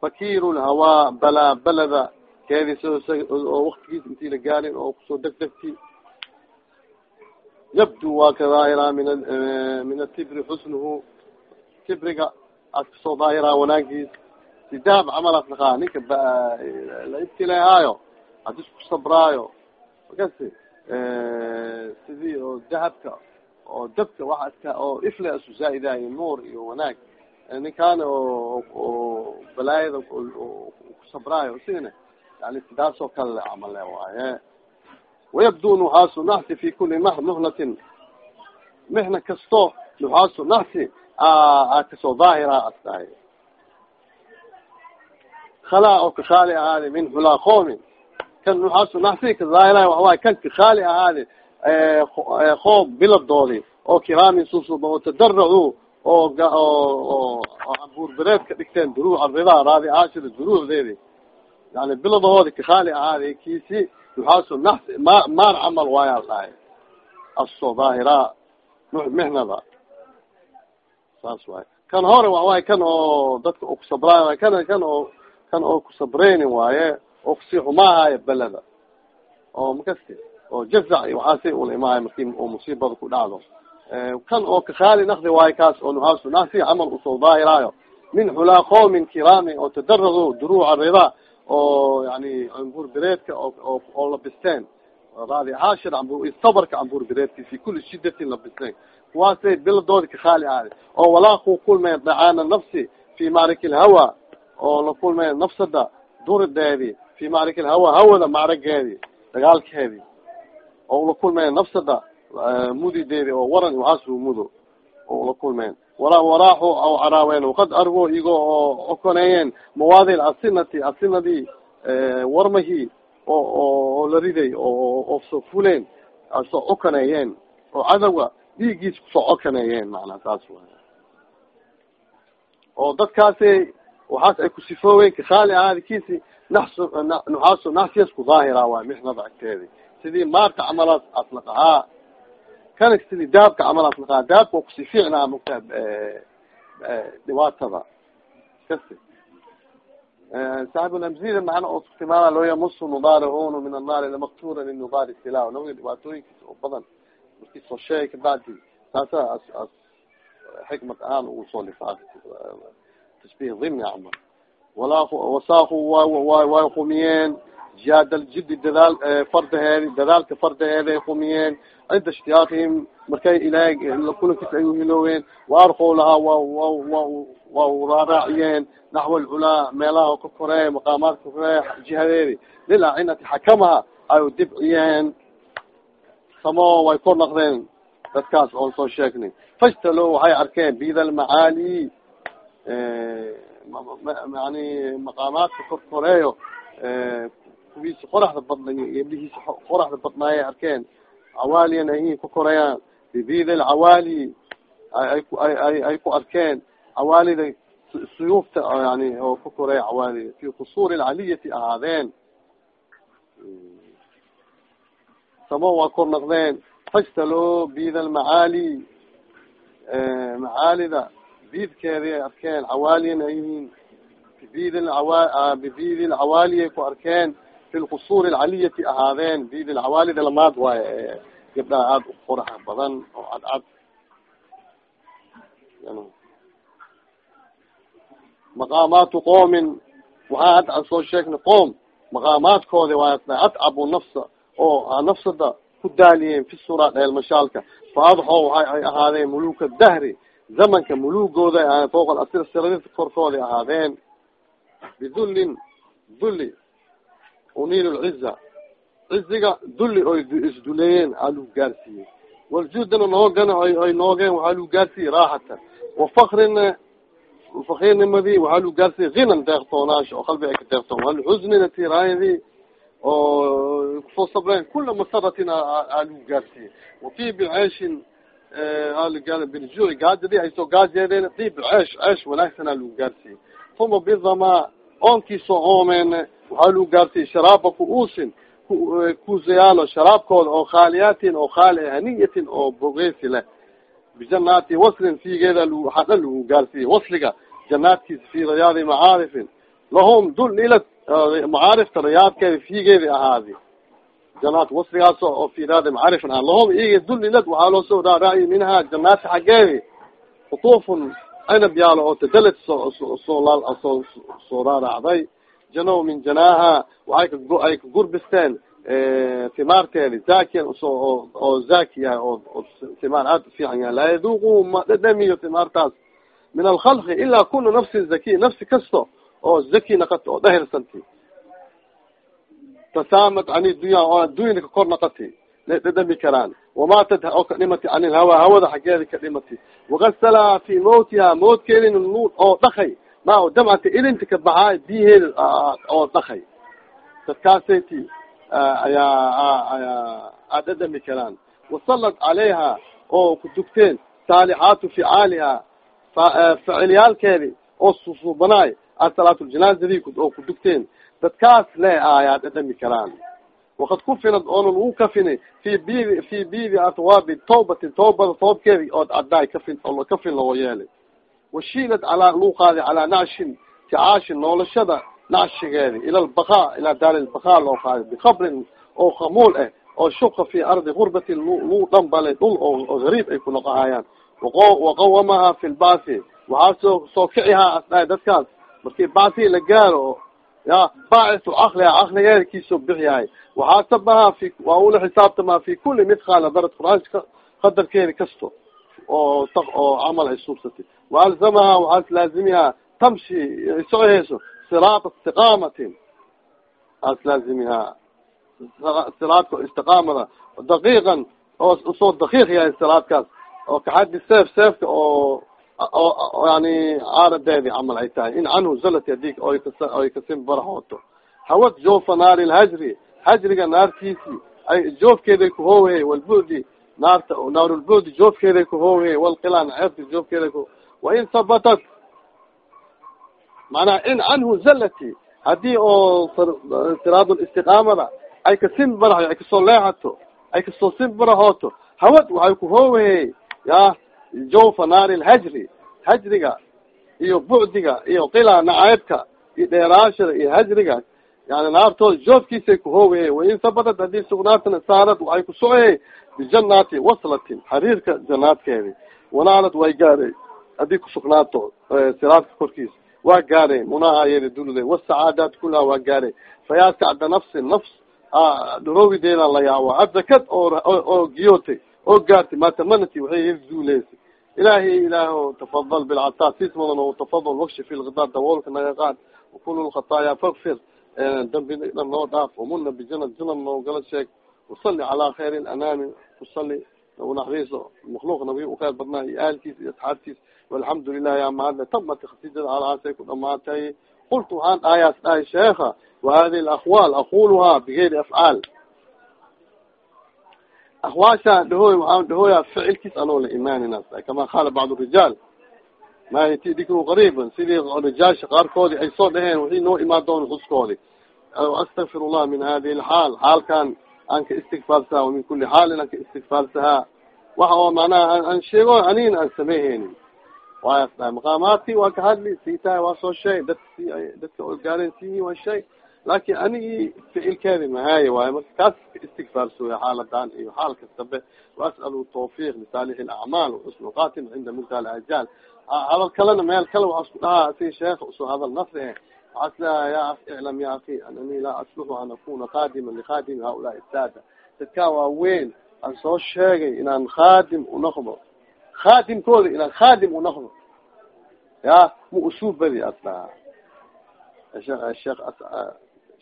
A: fakiru lhawaa balaa balada keedis oo waktigiis intii la gaarin oo ku soo degdegti yabdu waa ka daahiraa min min atibri xusnuhu tibriga as ka soo daahiraa wanaagiis si dahab camal as naqaa ninka la ibtilehaayo hadis ku sabraayo makasi sidii oo dahabka oo dabka waxa iska oo ifle isu zaaidaayo nuur iyo wanaag ninkaan oo oo balaayada kusabraayo sigana yani sidaasoo kale le camale waaye wayabdu nuxaasu naxsi fi kuli muhnatin mihna kasto nuxaasu naxsi ka soo daahira as tahay khalaa oo ka khaali ahaade min xulaa qoomin kan nuxaasu naxsi ka zaahiraay waxawaay kan ka khaali ahaade qoob biladoodi oo kiraamin susub oo tadaracu oo oo cambuur bereed ka dhigteen duruuc ridaa raadi aashir duruucdeedi yani biladahoodi ka khaali ahaade kiisi nuxaasu naxsi ma maar camal waayaa dhahay aso daahira mixnada saas waay. Kan hore waxawaay kan oo dadka oo kusabraay kan kan oo kan oo kusabreyni waaye oo ku sii xumaahayo beleda oo makasti oo jazac iyo waxaasi ula imaayo marki oo musiibada ku dhacdo. Kan oo kakhaali nakdi waayo kaas oo nuhaasu nasi camal u soo daahiraayo min xulaa qoomin kiraamin oo tadarado duruuca rida oo yani cambuur bereedka oo labisteen raadi cambur sabarka cambuur bereedki fi kuli shidatin labisteen kuwaasay biladoodi kakhaali ahaade oo walaa ku kulmeen dacaana nafsi fi macrik lhawa oo la kulmeen nafsada durideedi fi macrik lhawa hawada macrageedi dagaalkeedi. Oo la kulmeen nafsada mudideedi oo waran waxaasu mudo. Oo la kulmeen wara waraaxu aw caraaween waqad argo igo oo okoneeyeen mawaadi asinati asinadii warmahii oo oo la riday oo ooso fuleen asoo okoneeyeen oo cadowga dhiigiis ku soo okoneeyeen macnaa saas waay oo dadkaasi waxaas ay kusifooween kakhaali ahaadi kiisi naxsu naxsiyas ku daahira waay mixnada agteedi. Sidii maarka camalaas aslaqahaa kana sidii daabka camal aslaqahaa daabka waa kusi fiicnaa mugta dhibaatada kasi saaxib lamzida macna oo timaana loo yamusu nudaarihunu min annaari lamaktura min nudaari sila nawiga dhibaatooyinkiisa oo badan markii soo sheegay kabacdi saasa as xikmad ahaan ugu soo lifaaq tashbih dhimni camal walaa wasaaku wa way qumiyeen jihaad aljidi dadaal fardaheedi dadaalka fardaheeday qumiyeen cinda ishtiyaaqihim markay ilahay kulankiisa ay uhilooween waarkow lahaa wa wa raaraaciyeen naxwa alculaa meelaha ka koreey maqaamaadka koreey jihadeedi lilacinati xakamaha ay dibciyeen samo way kor naqdeen dadkaas oon soo sheegnay fajtalo waxay arkeen bida almacaali yani maqaamaadka kor koreeyo kuwiisa qoraxda badnay eblihiisa qoraxda badnaayay arkeen. Cawaaliyan ahin ku korayaan. Bibid alcawaali ay ku arkeen. Cawaalida suyuufta yani oo ku koreya cawaalida fi kusuuri alcaliyati ahaadeen. Samo waa kor naqdeen. Fajtalo bid almacaali macaalida bidkeedi ay arkeen. Cawaaliyan ayihiin bibid awa bibid alcawaali ay ku arkeen fi lkusuur alcaliyati ahaadeen bid alcawaalida lamaad waaye gabdhaha aada u qoraxa badan oo cadcad maqaamaatu qoomin waxaa hadda soo sheegnay qoom maqaamaadkoodi waa atcabu nafsa oo nafsada ku daaliyeen fi sura dheelmashaalka fa adxo waxay ahaadeen muluka dahri zamanka mulugooda ahaadeen fooq asir siradid korkooday ahaadeen bidullin dulli uniil lciza ciziga dulli oy isduleeyeen aa lagu gaarsiiyey waljudana noogana ay noogeen waxaa lagu gaarsiiyey raaxatan wafakrin fakirnimadii waxaa lagu gaarsiiyey hinan deeqtoonaasha oo qalbi ay ka deeqtoon walxusnina tiraayadii oo ku soo sabreen kula masaratin aa lagu gaarsiiyey watiib ceeshin biljuci gaajadii ay soo gaajeedeen diib ceesh ceesh wanaagsanaa lagu gaarsiiyey uma bidamaa oonkiisoo oomeen waxaa lagu gaarsiiyey sharaaba ku-uusin kuusayaalo sharaabkooda oo khaaliyaatin oo khaali haniyatin oo bogeysi leh bijanaati waslin fiigeeda waxaa dhan lagu gaarsiiyey wasliga janaadkiisa fi riyaadi macaarifin lahum dul ila macaarifta riyaadkeeda fiigeedi ahaadi janaat wasligaas oo fi riyaadi macaarifin ah lahum iga dul ilad waxaa loo soo raaraaciy minha janaati xaggeedi khutuufun cinab yaalo oo tadalad soo soo raaracday janow min janaaha waay ka ay ka gurbisteen timaarteedi zakiyan oo zaki yahay oo timaar aada ufiican yahay laa yaduuqu ma dhadhamiyo timaartaas min alkhalqi ilaa kula nafsin zakiy nafsi kasto oo zaki naqati oo dhahirsanti tasaamat can dunya oo addunyada ka kor naqati lay dhadhami karaan wamaatat oo ka dhimati can ilhawa hawada xaggeeda ka dhimati wakasalaha fi mawtiha mawtkeedin nuur oo dhakay ma damcata ilinta ka baxaay biyaheeda oo dhakay dadkaasati ayaa ayaa adadami karaan wasalad calayha oo ku dugteen saalixaatu ficaaliha facilyaalkeedi oo susuubanaay asalaatljanaazadi oo ku dugteen dadkaas le ayaa dhadhami karaan wakad kufinad oonan uu kafini fi bidi fi bidi atwaabi tawbatin tawbada toobkeedi oo caddaay kafin kafin loo yeelay washiilad calaa luu qaaday calaa nacshin ticaashin noolashada nacshigeedi ila lbaqa ilaa daari lbaqa loo qaaday bikabrin oo khamuul ah oo shuqa fi ardi gurbatin luu dhanbalay dhul oo gariib ay ku noqohayaan. Waqawamaha fi lbasi waxaa soo soo kicihaa asdhaay dadkaas. Markii basi la gaaro ya baacisu cakliha cakligeeda kiisoo bixiyahay waxaasabaha fi waa ula xisaabtamaa fi kuli midqaala darad qur'aanka qadarkeedi kasto oo oo camal ay suubsatay waalzamaha waxaas laazimihaa tamshi socoheyso siraata istiqaamatin aas laazimihaa siraadka istiqaamada daqiiqan oo u soo daqiiq yahay siraadkaas oo kaxadi seef seefka oo oo yani caaradeedi camal ay tahay in canhu zalati hadig oy kasin barahooto hawad joofa naari lhajri hajriga naartiisi ay joofkeeday kuhoowey walbudi naarta naarulbudi joofkeeday kuhoowey walqilaan ceebti joofkeeday ku wain sabatat macnaha in canhu zalati haddii oo siraadlistiqaamada ay kasin baraho ay ka soo leexato ay ka soo sin barahooto hawad waxay kuhoowey ya jawfa naari lhajri hajriga iyo bucdiga iyo qila nacaybka iyo dheeraashada iyo hajriga yani naartooda joofkiisay kuhooweye wain sabadad haddii sugnaatana saarad waxay ku socoyey bijanaati waslatin xariirka janaadkeedi wanaalad way gaadhay haddii kusugnaato siraadka korkiisa waa gaadhay munaha yedi dulde wasacaadaat kulaha waa gaadhay fayaa sacda nafsin nafs dhuroowideeda la yaawa adzakad oo oo giyootay oo gaartay matamanati waxay hel duuleysay ilahi ilaah tafadal bilcataa sis mudan o tafadal wakshi fi lkidaa dawoolka naga qaad. Wakul lkhataaya fakfir dambi dhan noo dhaaf. Wamuna bijanad janab noogala sheeg. Wasali calaa khayr lanaami usali naxriiso makhluuq nabi ukayr badnaa iyo ahalkiis iyo asxaabtiis walxamdu lilah ya mahadle tamati khasijada alaasay ku dhamaatay qultu waxaan dhahayaas dhahay sheekha wahadihi alaqwaal aquluhaa bigayri afcaal ahwaasha dhahoy waxaan dhahooya ficilkiis anoo la imaanina kama qaala bacd rijaal ma yati dikru qariiban sidii rijaasha qaarkoodi ay soo dhaheen wixii noo imaan doona xuskoodi astakfir llah min hadihi lxaal xaalkan aan ka istigfaarsaha wamin kuli xaalin aan ka istigfaarsahaa waxa oo manaha aan sheego anin aan sameyheynin maqaamaadki waa ka hadli siitahay waa soo sheeg dadka si dadka olgaaren siyi waa shay laakin anigii ficilkeedi mahaaye waayo marka kaas istigfaarsooya xaaladan iyo xaal kastabe waas'alu tawfiq lisaalix alacmaal waxusnu qatim cinda muntaha alajaal hadal kalena meel kale waxaa isku dhahaa si sheekha u soo hadal nafri eh. Waxaa islaha ya iclam ya aki anani laa asluxu an akuna qaadima liqaadimi haulaai saada dadkaa waa weyn aan soo sheegay inaan khaadim unoqdo khaadimkooda inaan khaadim unoqdo ya ma usuu badi as dhahaa sheekh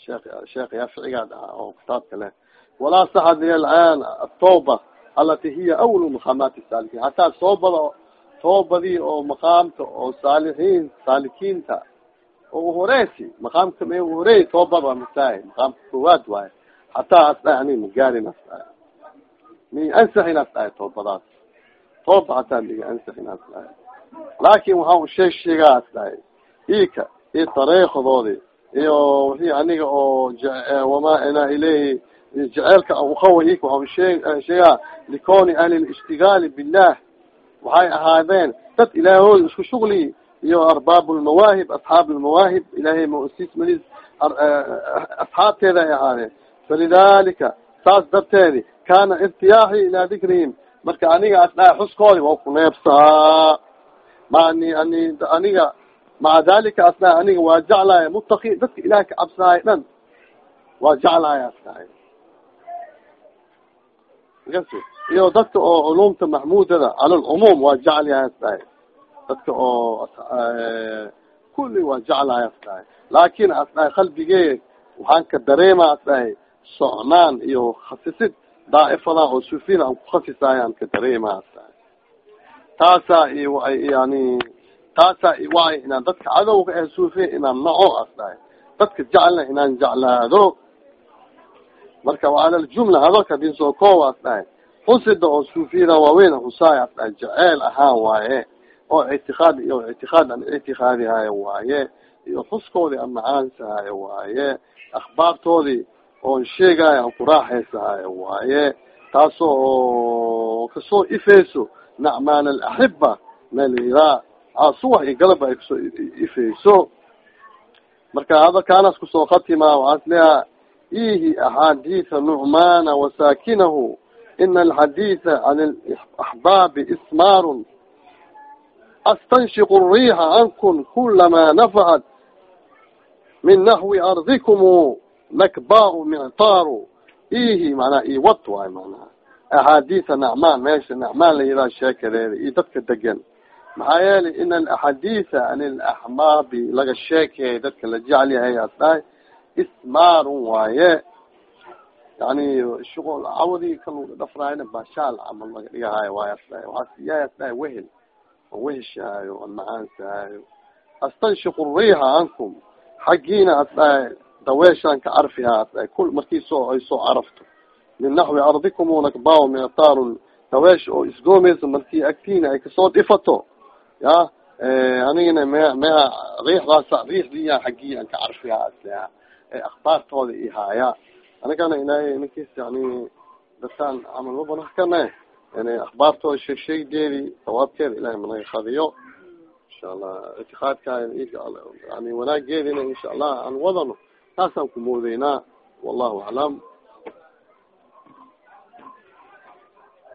A: sheekh sheekh yaaficigaa dhahaa oo kitaabka leh walaa saxad li alaan atawba alati hiya awalu maqaamaati saalikiin hataa toobada toobadii oo maqaamka oo saalixiin saalikiinta oo uhoreysi maqaamka me uhorey toobada masaay maqaamka koowaad waayo hataa as dhahay ani magaarin as dhahay mi ansaxin as dhahay toobadaas tooba hataa miga ansaxin as dhahay laakin waxaa sheeg sheegaa as dhahay ika iyo tareekdoodi iyo wixii aniga oo wamaa ina ilayhi jaceelka uqawa ik shee sheegaa likoni ahli lishtigaali billah. Waxay ahaadeen dad ilaahooda isku shugli iyo arbaab lmawaahib asxaab lmawaahib ilahay msis malis asxaabteeda ay ahaadeen falidalika saas darteedi kana irtiyaaxi ilaa dikrihim marka aniga as dhahay xuskoodi waa ku neebsaa. Mani ani aniga maca dalika as dhahay aniga waa jeclaya mutaki dadka ilaah ka cabsaayo dhan waa jeclaya as dhahay iyo dadka oo culumta maxmudada cala waa jeclaya as dadka oo kulli waa jeclaya as dhahay laakin qalbigee waxaan ka dareema as socnaan iyo khasisid daaifada oo sufina aan kukhasisaayo aan ka dareema as dhahay taasa yani taasa waayo inaan dadka cadowga ee suufiya inaan naco as dhahay dadka jecelna inaan jeclaado marka waala ljumla hadalka hadin soo koob as dhahay oo suufiyada waaweyn husaay as dhahay jeceel ahaan waaye oo ictiqaad iyo ictiqaad aan ictiqaadihayo waaye iyo xuskoodii aan macaansahayo waaye akhbaartoodii oon sheegaayo aan kuraaxaysahayo waaye taasoo oo ka soo ifeyso nacmaan alaxiba meliraa subax iyo galaba ay ku soo ifeyso marka hadalkaanas ku soo khatima waxaas leeha ihi axaadiisa nucmana wasakinahu ina alxadiisa can alaxbaabi ismaarun astanshiq الriixa cankun kulama nafacat min naxwi ardikum nakbaa mictaaru ihi manaa iwat waay manaha axaadiisa nacmaan meesha nacmaan la yihaha sheekadeeda iyo dadka degan maxaa yeelay in alaxaadiisa an ilaxbaabi laga sheekeeyay dadka la jecel yahay as dhahay ismaarun waaye yani shuqol cawadi kan dhafraayna bashaal camal laga dhigahaayo waay as dhahay waxaa siyaay as dhahay wehel an weheshaayo an macaansahaayo astanshiqu riixa cankum xaggiina as daweeshaan ka carfiha as dhahay kul markii soo ay soo carafto min naxwi ardikum nakbaa minataarun daweesha oo isgoomeysa markii agtiina ay ka soo dhifato. Ya anigana me meha riixdaasa riixdiya xaggii an ka carfiha asleha ee akhbaartooda ihaaya anigana ilaahay ninkiis yani dasaan camal mabanakane yani akhbaartooda sheeg sheegdeedi sawaabkeeda ilahay managa khadiyo insha allah ictiqaadka yani wanaageedina insha allah aan wadano taasaan ku moodeynaa wallahu aclam